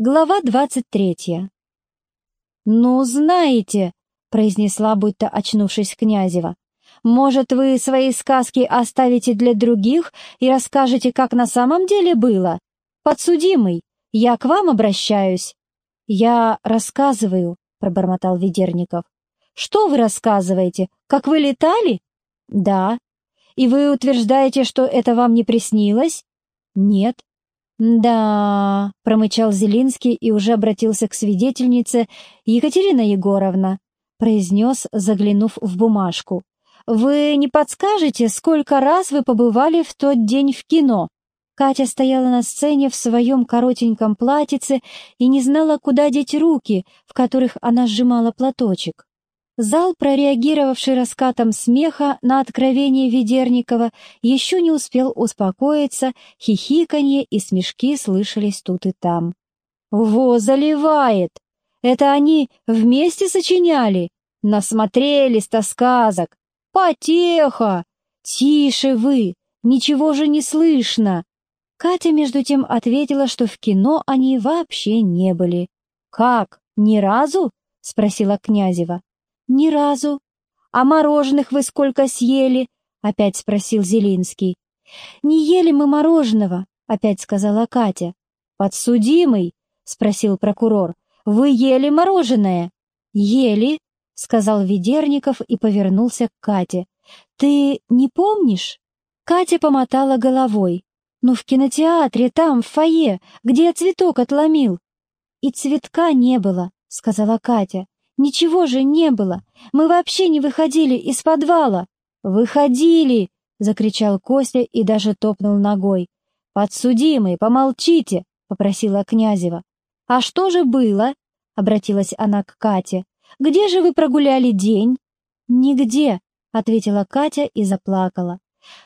Глава двадцать третья. «Ну, знаете», — произнесла, будто очнувшись Князева, «может, вы свои сказки оставите для других и расскажете, как на самом деле было? Подсудимый, я к вам обращаюсь». «Я рассказываю», — пробормотал Ведерников. «Что вы рассказываете? Как вы летали?» «Да». «И вы утверждаете, что это вам не приснилось?» «Нет». «Да», — промычал Зелинский и уже обратился к свидетельнице Екатерина Егоровна, произнес, заглянув в бумажку. «Вы не подскажете, сколько раз вы побывали в тот день в кино?» Катя стояла на сцене в своем коротеньком платьице и не знала, куда деть руки, в которых она сжимала платочек. Зал, прореагировавший раскатом смеха на откровение Ведерникова, еще не успел успокоиться, хихиканье и смешки слышались тут и там. «Во, заливает! Это они вместе сочиняли? Насмотрелись-то сказок! Потеха! Тише вы! Ничего же не слышно!» Катя, между тем, ответила, что в кино они вообще не были. «Как, ни разу?» — спросила Князева. «Ни разу. А мороженых вы сколько съели?» — опять спросил Зелинский. «Не ели мы мороженого», — опять сказала Катя. «Подсудимый?» — спросил прокурор. «Вы ели мороженое?» «Ели», — сказал Ведерников и повернулся к Кате. «Ты не помнишь?» Катя помотала головой. «Ну, в кинотеатре, там, в фойе, где я цветок отломил». «И цветка не было», — сказала Катя. Ничего же не было. Мы вообще не выходили из подвала. Выходили, закричал Костя и даже топнул ногой. Подсудимый, помолчите, попросила Князева. А что же было? обратилась она к Кате. Где же вы прогуляли день? Нигде, ответила Катя и заплакала.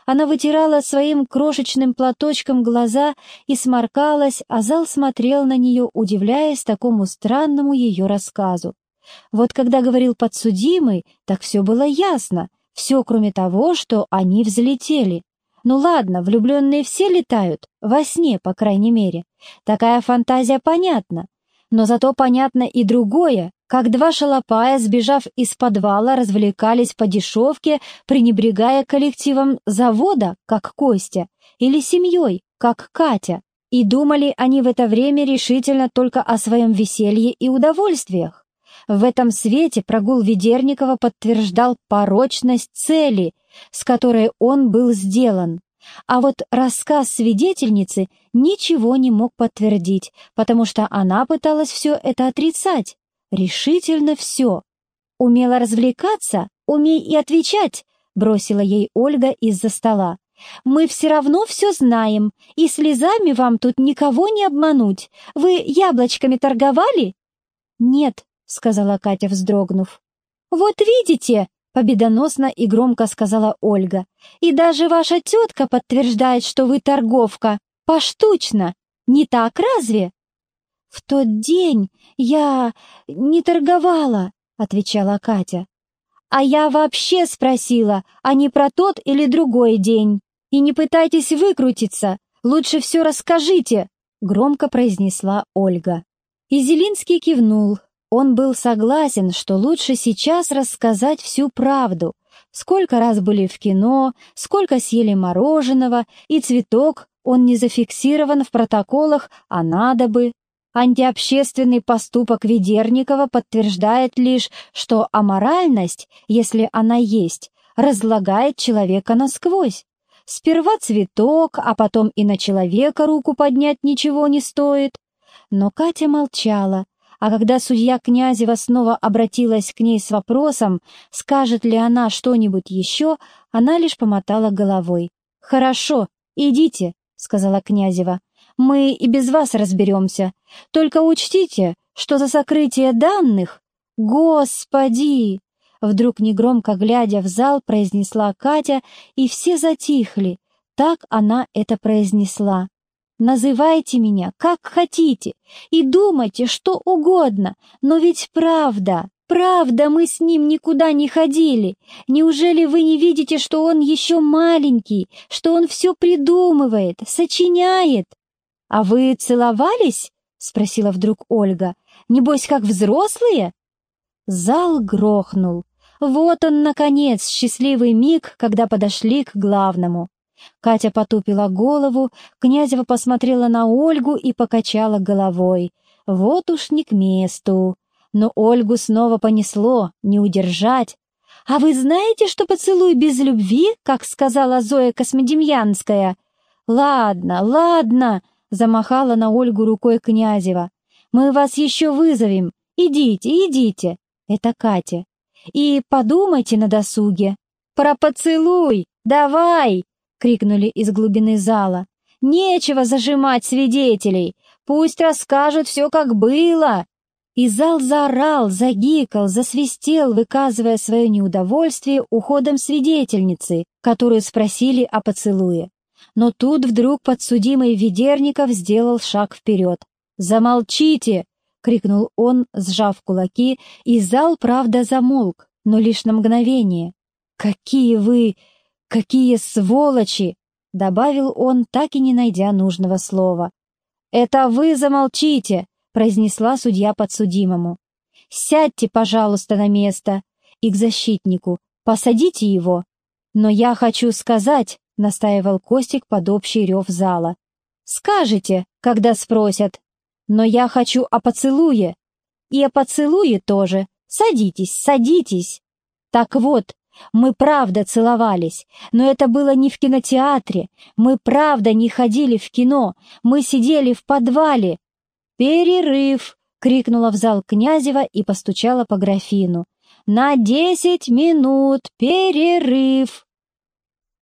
Она вытирала своим крошечным платочком глаза и сморкалась, а зал смотрел на нее, удивляясь такому странному ее рассказу. Вот когда говорил подсудимый, так все было ясно, все кроме того, что они взлетели. Ну ладно, влюбленные все летают, во сне, по крайней мере. Такая фантазия понятна. Но зато понятно и другое, как два шалопая, сбежав из подвала, развлекались по дешевке, пренебрегая коллективом завода, как Костя, или семьей, как Катя. И думали они в это время решительно только о своем веселье и удовольствиях. В этом свете прогул Ведерникова подтверждал порочность цели, с которой он был сделан. А вот рассказ свидетельницы ничего не мог подтвердить, потому что она пыталась все это отрицать. Решительно все. «Умела развлекаться? Умей и отвечать!» — бросила ей Ольга из-за стола. «Мы все равно все знаем, и слезами вам тут никого не обмануть. Вы яблочками торговали?» «Нет», — сказала Катя, вздрогнув. «Вот видите!» — победоносно и громко сказала Ольга. «И даже ваша тетка подтверждает, что вы торговка. Поштучно. Не так разве?» «В тот день я не торговала», — отвечала Катя. «А я вообще спросила, а не про тот или другой день. И не пытайтесь выкрутиться, лучше все расскажите», — громко произнесла Ольга. И Зелинский кивнул, он был согласен, что лучше сейчас рассказать всю правду. Сколько раз были в кино, сколько съели мороженого, и цветок он не зафиксирован в протоколах, а надо бы. Антиобщественный поступок Ведерникова подтверждает лишь, что аморальность, если она есть, разлагает человека насквозь. Сперва цветок, а потом и на человека руку поднять ничего не стоит. Но Катя молчала, а когда судья Князева снова обратилась к ней с вопросом, скажет ли она что-нибудь еще, она лишь помотала головой. «Хорошо, идите», — сказала Князева. «Мы и без вас разберемся. Только учтите, что за сокрытие данных...» «Господи!» Вдруг негромко глядя в зал, произнесла Катя, и все затихли. Так она это произнесла. Называйте меня как хотите и думайте что угодно, но ведь правда, правда, мы с ним никуда не ходили. Неужели вы не видите, что он еще маленький, что он все придумывает, сочиняет? А вы целовались? — спросила вдруг Ольга. «Небось, как взрослые?» Зал грохнул. Вот он, наконец, счастливый миг, когда подошли к главному. Катя потупила голову, Князева посмотрела на Ольгу и покачала головой. Вот уж не к месту. Но Ольгу снова понесло, не удержать. «А вы знаете, что поцелуй без любви, как сказала Зоя Космодемьянская?» «Ладно, ладно», — замахала на Ольгу рукой Князева. «Мы вас еще вызовем. Идите, идите». Это Катя. «И подумайте на досуге». «Про поцелуй! Давай!» — крикнули из глубины зала. «Нечего зажимать свидетелей! Пусть расскажут все, как было!» И зал заорал, загикал, засвистел, выказывая свое неудовольствие уходом свидетельницы, которую спросили о поцелуе. Но тут вдруг подсудимый Ведерников сделал шаг вперед. «Замолчите!» — крикнул он, сжав кулаки, и зал, правда, замолк, но лишь на мгновение. «Какие вы... какие сволочи!» — добавил он, так и не найдя нужного слова. «Это вы замолчите!» — произнесла судья подсудимому. «Сядьте, пожалуйста, на место!» И к защитнику. «Посадите его!» «Но я хочу сказать», — настаивал Костик под общий рев зала. «Скажете, когда спросят. Но я хочу о поцелуе. И о поцелуе тоже. Садитесь, садитесь!» «Так вот, мы правда целовались, но это было не в кинотеатре. Мы правда не ходили в кино. Мы сидели в подвале. «Перерыв!» — крикнула в зал Князева и постучала по графину. «На десять минут перерыв!»